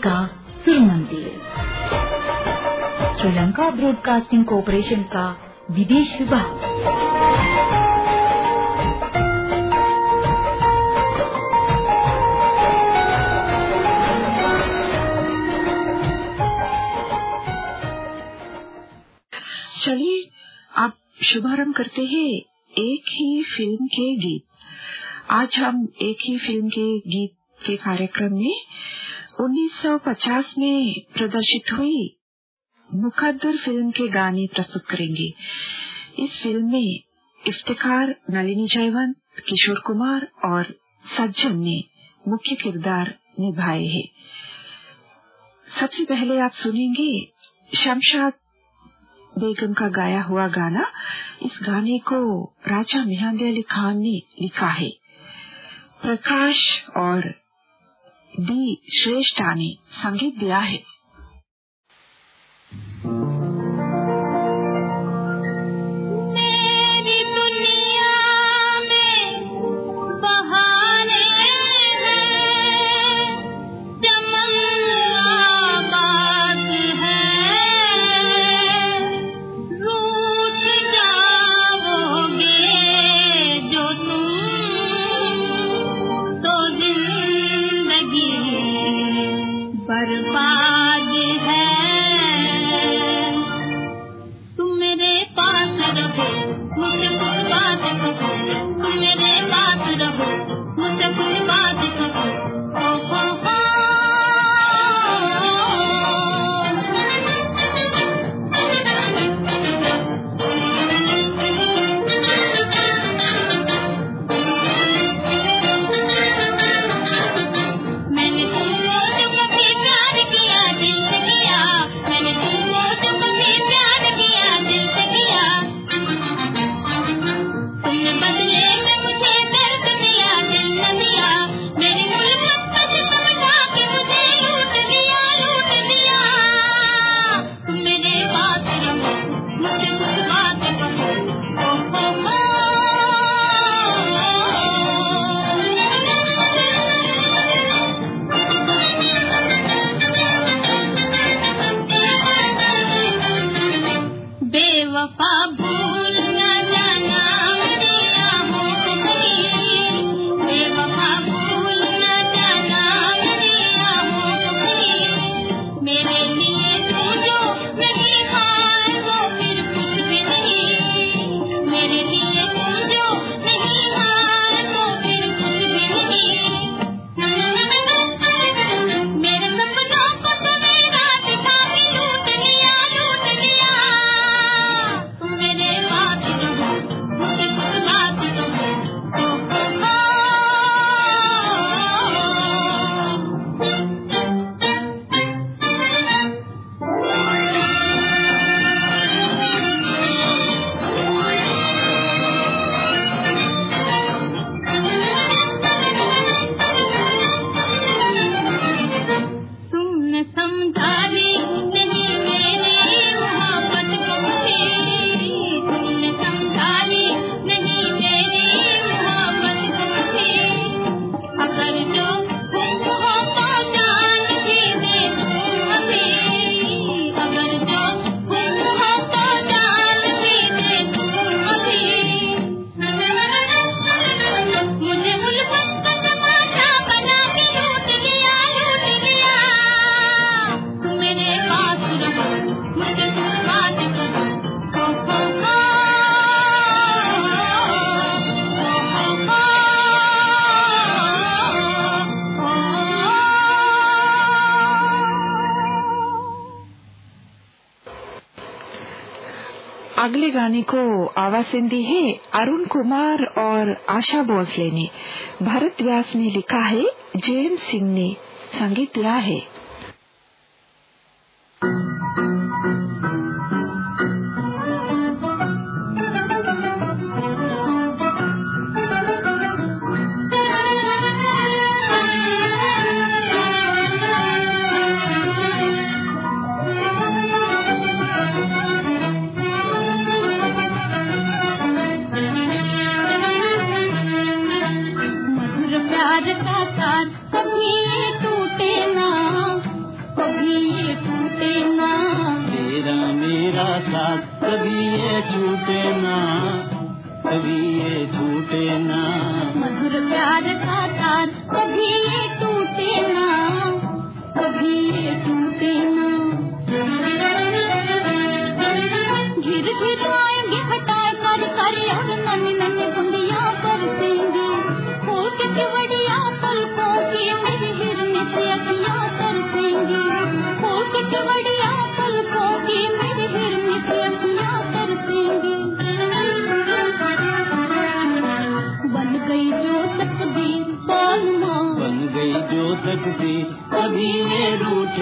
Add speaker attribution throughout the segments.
Speaker 1: का सुर मंदिर श्रीलंका ब्रॉडकास्टिंग कॉरपोरेशन का विदेश विभाग।
Speaker 2: चलिए, आप शुभारंभ करते हैं एक ही फ़िल्म के गीत। आज हम एक ही फ़िल्म के गीत के कार्यक्रम में 1950 में प्रदर्शित हुई मुखदर फ़िल्म के गाने प्रस्तुत करेंगे। इस फ़िल्म में इफ्तिखार, नलिनी जयवंत, किशोर कुमार और सज्जन ने मुख्य किरदार निभाए हैं। सबसे पहले आप सुनेंगे शमशाद बेगम का गाया हुआ गाना। इस गाने को राजा मेहंदी अली खान ने लिखा है। प्रकाश और डी श्रेष्ठा ने संगीत दिया है। अगले गाने को आवाज़ दी है अरुण कुमार और आशा भोसले ने। भरत व्यास ने लिखा है, जेम सिंह ने संगीत दिया है।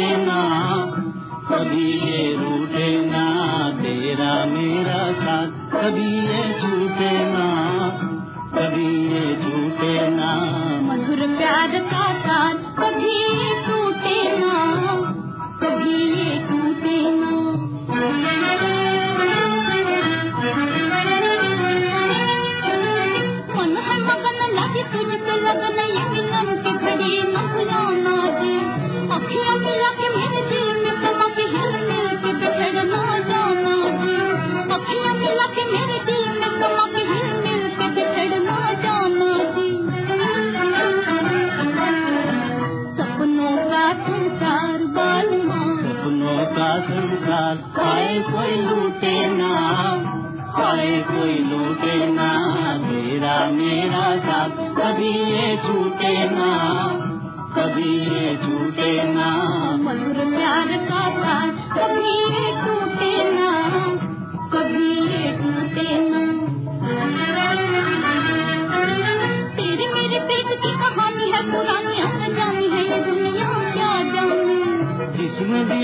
Speaker 3: ना
Speaker 2: कभी ये
Speaker 4: रूठेना तेरा मेरा
Speaker 2: साथ, कभी ये झूठे ना कभी ये झूठे ना
Speaker 4: मधुर प्यार का
Speaker 2: साथ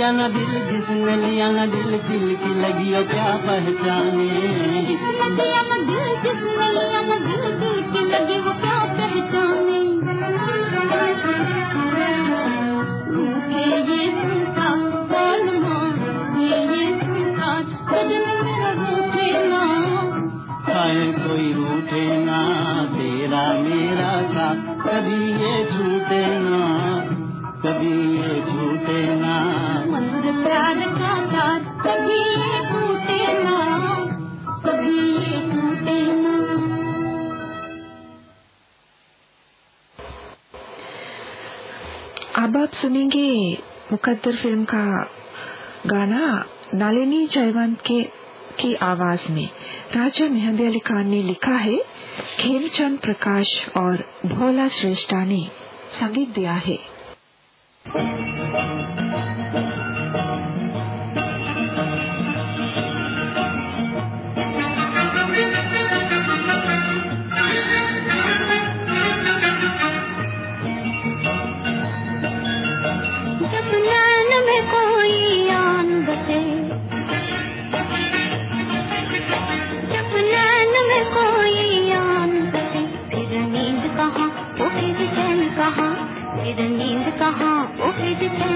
Speaker 2: लिया न दिल किसने लिया न दिल दिल की लगी और क्या पहचाने?
Speaker 4: किसने लिया दिल किसने लिया न दिल दिल की लगी वो
Speaker 1: आप सुनेंगे मुकद्दर फ़िल्म का गाना नालिनी जयवंत के की आवाज़ में राजा मेहंदी अली खान ने लिखा है खेमचंद प्रकाश और भोला श्रेष्ठा ने संगीत दिया है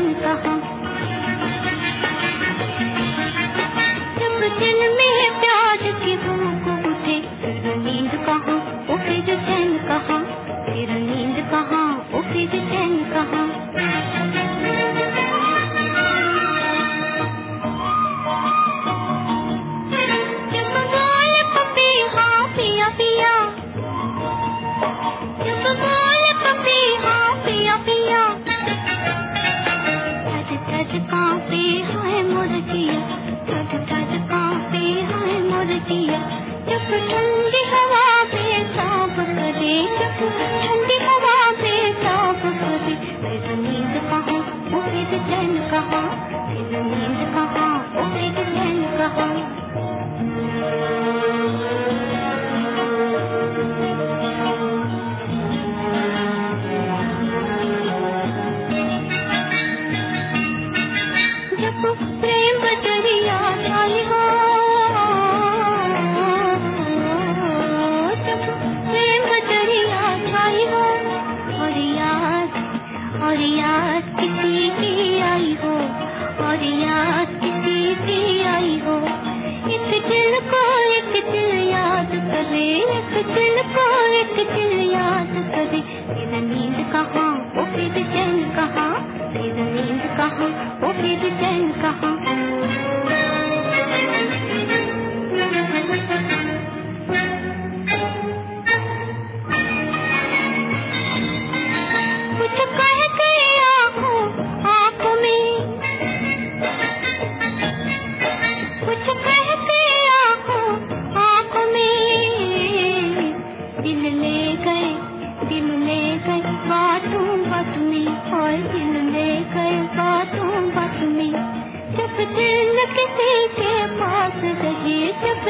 Speaker 5: encajar.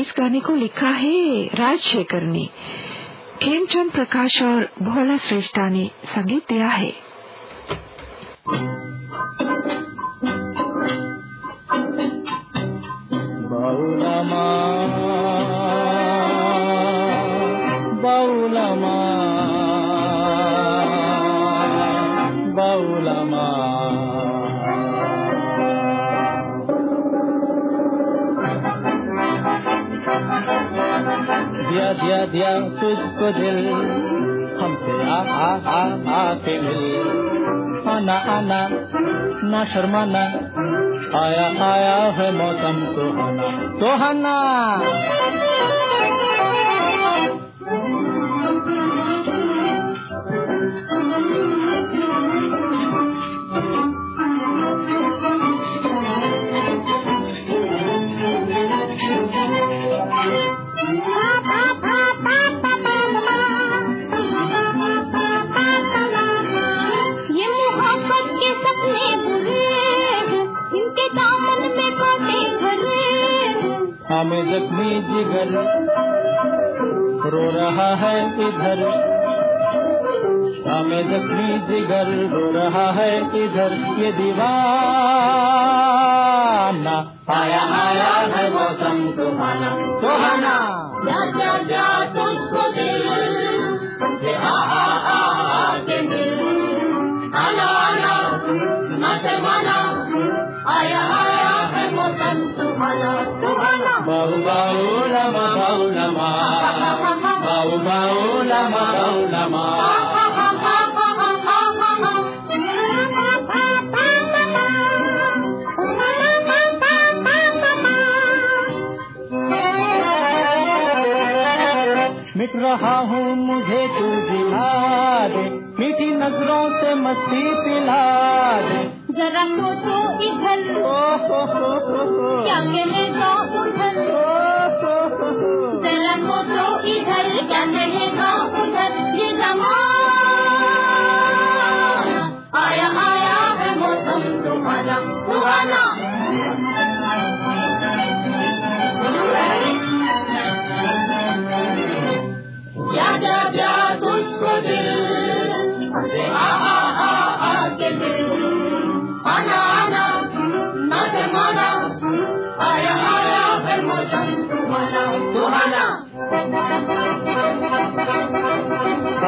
Speaker 5: इस गाने को लिखा है राजशेखर ने खेमचंद प्रकाश और भोला श्रेष्ठा ने संगीत दिया है।
Speaker 3: बाउलमा दिया दिया दिया तुझको दिल। हमसे आ आ आ आ के मिल। आना आना, ना शर्माना। आया आया है मौसम सुहाना। सुहाना। हमें जख्मी जिगर। रो रहा है इधर। हमें जख्मी जिगर रो रहा है इधर। ये दीवाना। आया आया है मौसम सुहाना। सुहाना।
Speaker 2: जा जा जा।
Speaker 3: मिट रहा हूँ मुझे तू दिला दे। मीठी नज़रों से मस्ती पिला दे।
Speaker 2: जरा सोचो इधर।
Speaker 3: ओ।
Speaker 2: क्या कहेगा उधर।
Speaker 3: ओ हो हो हो।
Speaker 2: जरा सोचो इधर। क्या कहेगा उधर। ये जमाना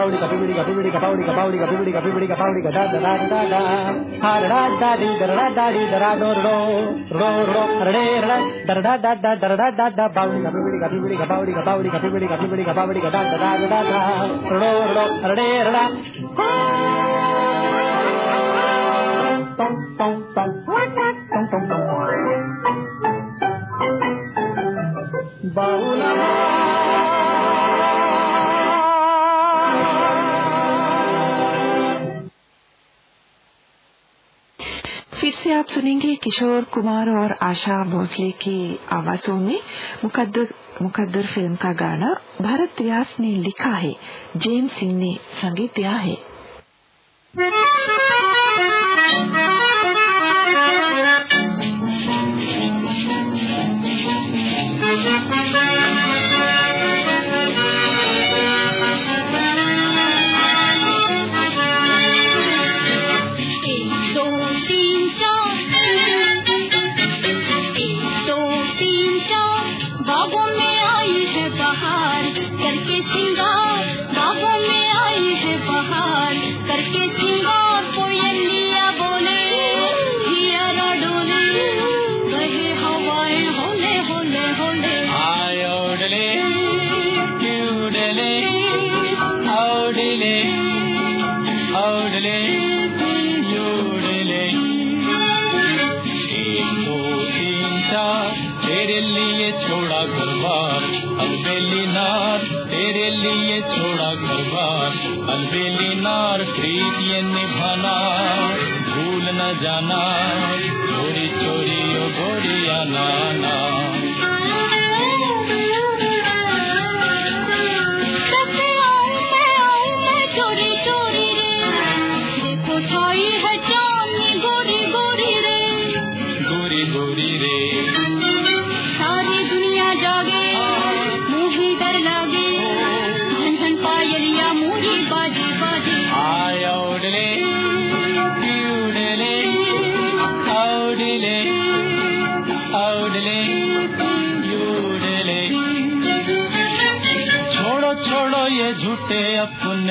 Speaker 3: Paulika, Pibilika, Pibilika, Paulika, Paulika, Pibilika, Pibilika, Paulika, da da da da da. Ha da da da di da da da di da da do do do re re da da da da da da da da Paulika, Pibilika, Pibilika, Paulika, Paulika, Pibilika, Pibilika, Paulika, da da da da da do do re re.
Speaker 5: da bum आप सुनेंगे किशोर कुमार और आशा भोसले की आवाजों में मुकद्दर मुकद्दर film का गाना भरत व्यास ने लिखा है। जेम्स सिंह ने संगीत दिया है।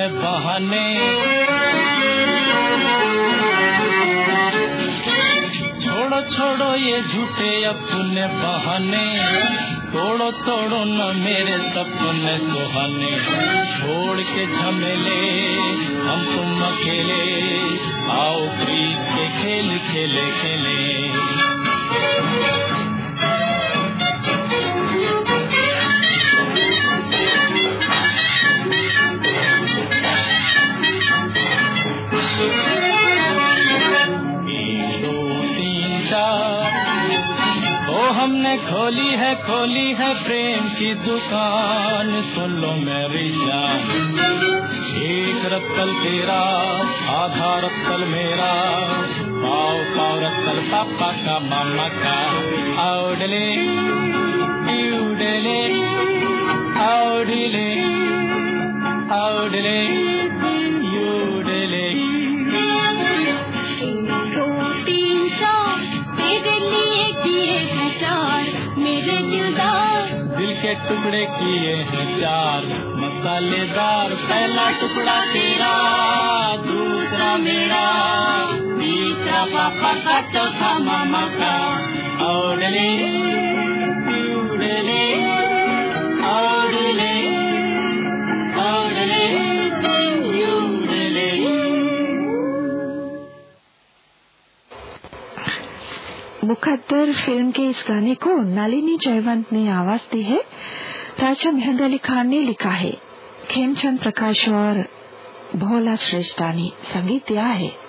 Speaker 3: बहाने। छोड़ो छोड़ो, ये झूठे अपने बहाने। तोड़ो तोड़ो न मेरे सपने सुहाने। छोड़ के झमेले की दुकान, सुन लो मेरी जान। एक रत्तल तेरा, आधा रत्तल मेरा। पाव पाव रत्तल पापा का मामा का। औडले उडले औडले औडले टुकड़े किए हैं चार। मसालेदार पहला टुकड़ा तेरा, दूसरा मेरा, तीसरा पापा का चौथा मामा का। और उड़ले
Speaker 1: मुकद्दर फ़िल्म के इस गाने को नालिनी जयवंत ने आवाज़ दी है। राजा मेहंद अली खान ने लिखा है। खेमचंद प्रकाश और भोला श्रेष्ठा ने संगीत दिया है।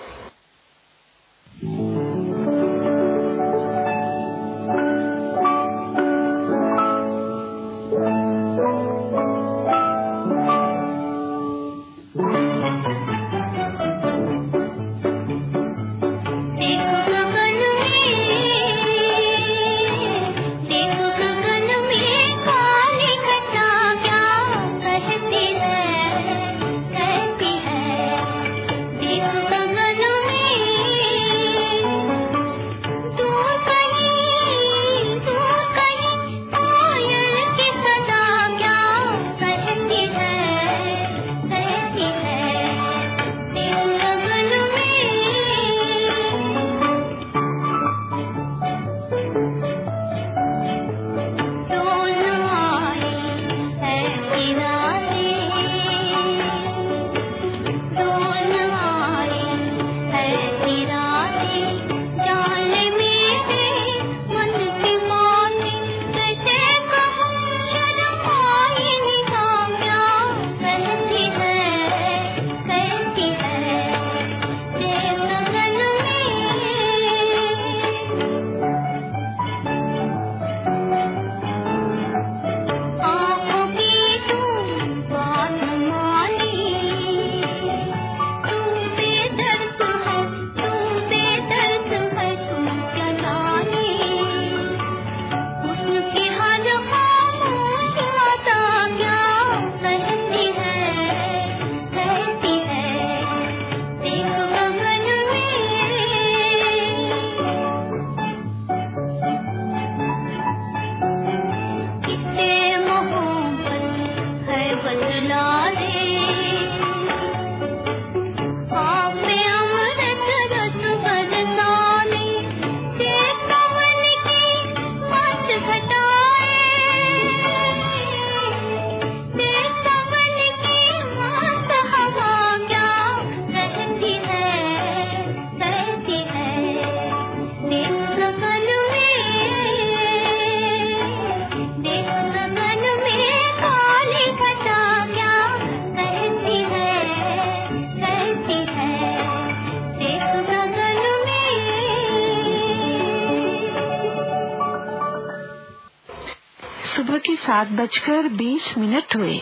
Speaker 5: सात बजकर बीस मिनट हुए।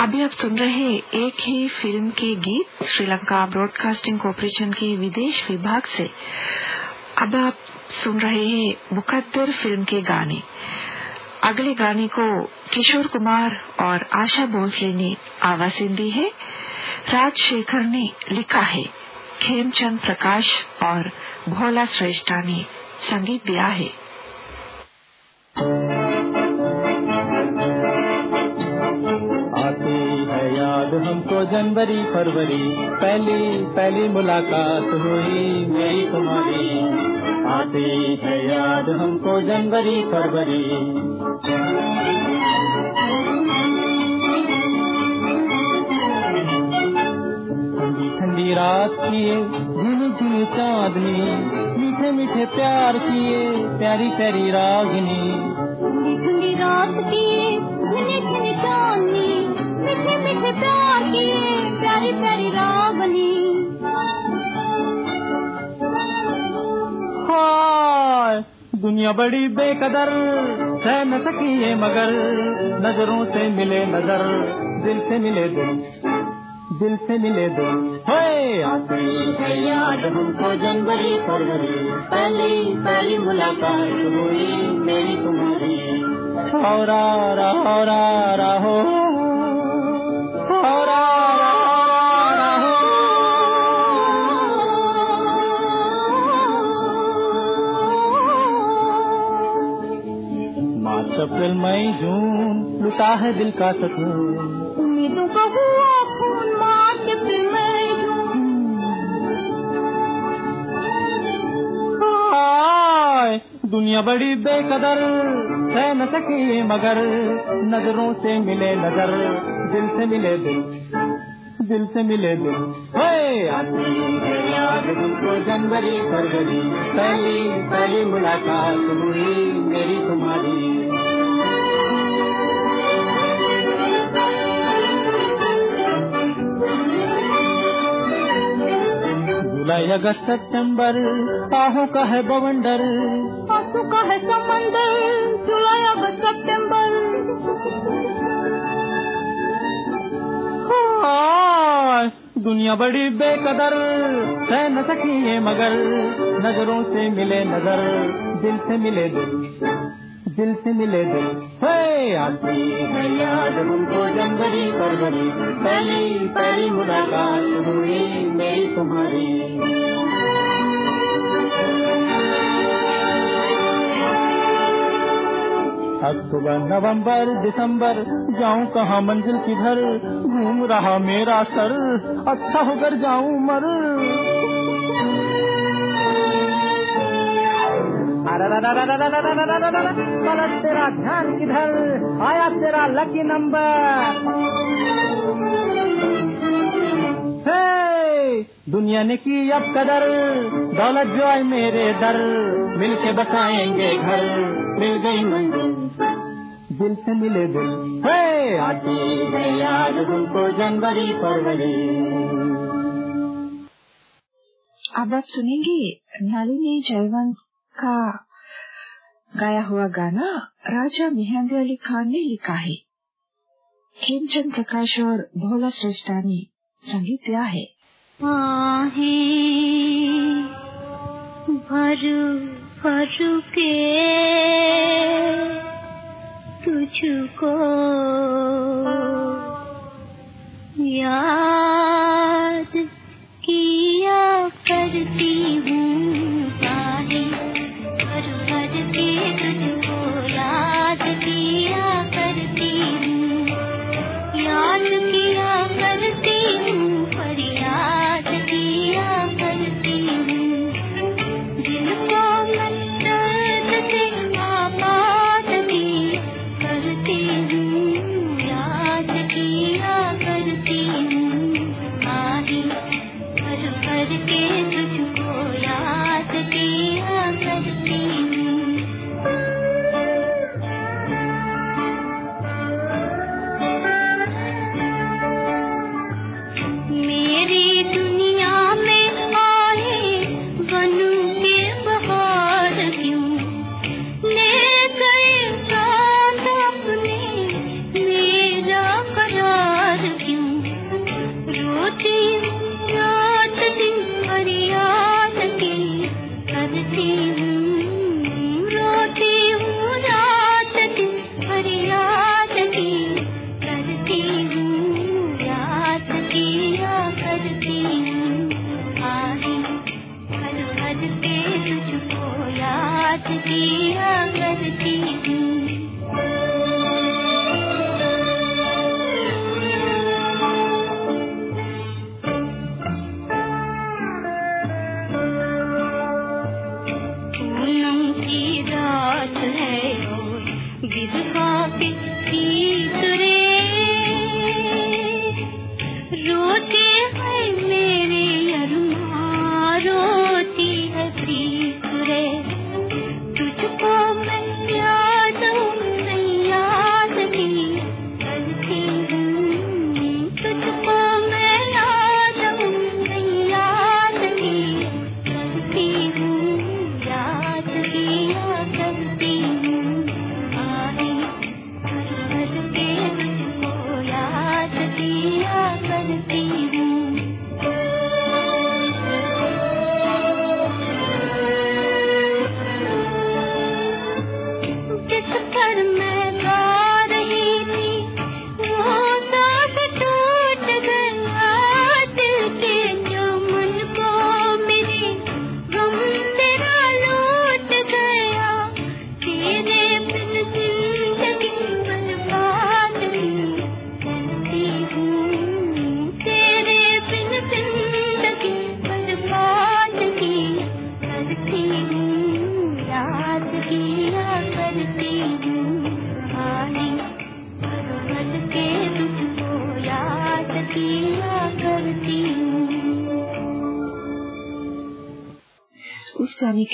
Speaker 5: अभी आप सुन रहे एक ही फ़िल्म के गीत, श्रीलंका ब्रॉडकास्टिंग कॉरपोरेशन के विदेश विभाग से। अब आप सुन रहे हैं मुकद्दर फ़िल्म के गाने। अगले गाने को किशोर कुमार और आशा भोसले ने आवाज़ दी है। राजशेखर ने लिखा है, खेमचंद प्रकाश और भोला श्रेष्ठा ने संगीत दिया है।
Speaker 3: जनवरी फरवरी पहली पहली मुलाकात हुई। मेरी तुम्हारी आती है याद हमको जनवरी फरवरी। ठंडी ठंडी रात किए झिली झिली चांदनी। मीठे मीठे प्यार किए प्यारी प्यारी रागनी।
Speaker 1: ठंडी ठंडी रात की प्यार की प्यारी प्यारी रागनी
Speaker 3: दुनिया बड़ी बेकदर, सह न सकी ये मगर, नज़रों से मिले नज़र, दिल से मिले दिल दिल से मिले हे आती है याद हमको जनवरी फरवरी पहली पहली मुलाकात हुई मेरी तुम्हारी हो रा रा हो अप्रैल मई जून लुटा है दिल का सकून
Speaker 1: उम्मीदों का हुआ खून मार्च अप्रैल मई
Speaker 3: हाय दुनिया बड़ी बेकदर है न सकी मगर नज़रों से मिले नज़र। दिल से मिले दिल दिल से मिले दिल। याद जनवरी, फरवरी, पहली पहली मुलाकात हुई मेरी तुम्हारी। जुलाई, अगस्त, सितंबर, आहों का है बवंडर।
Speaker 1: आँसू का है समंदर। सितंबर
Speaker 3: दुनिया बड़ी बेकदर, सह न सकी ये मगर, नज़रों से मिले नज़र, दिल से मिले दिल दिल से मिले दिल। है जनवरी फरवरी, पहली पहली मुलाकात हुई मेरी तुम्हारी। अक्टूबर नवंबर दिसंबर जाऊँ कहाँ मंजिल किधर? घूम रहा मेरा सर अच्छा होकर जाऊँ मर। गलत तेरा ध्यान किधर? आया तेरा लकी नंबर हे, दुनिया ने की अब कदर दौलत जो आए मेरे दर। मिलके बसाएँगे घर मिल गई मंजिल। दिल से मिले दिल। हे आती है याद हमको जनवरी फरवरी।
Speaker 5: अब आप सुनेंगे नलिनी जयवंत का गाया हुआ गाना राजा मेहंदी अली खान ने लिखा है। खेमचंद प्रकाश और भोला श्रेष्ठा ने संगीत दिया है।
Speaker 1: आहें भर भर के तुझको। याद किया करती हूँ।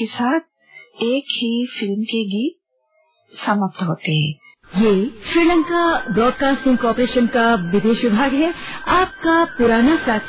Speaker 5: साथ एक ही फ़िल्म के गीत समाप्त होते हैं।
Speaker 6: ये श्रीलंका ब्रॉडकास्टिंग कॉरपोरेशन का विदेश विभाग है। आपका पुराना साथी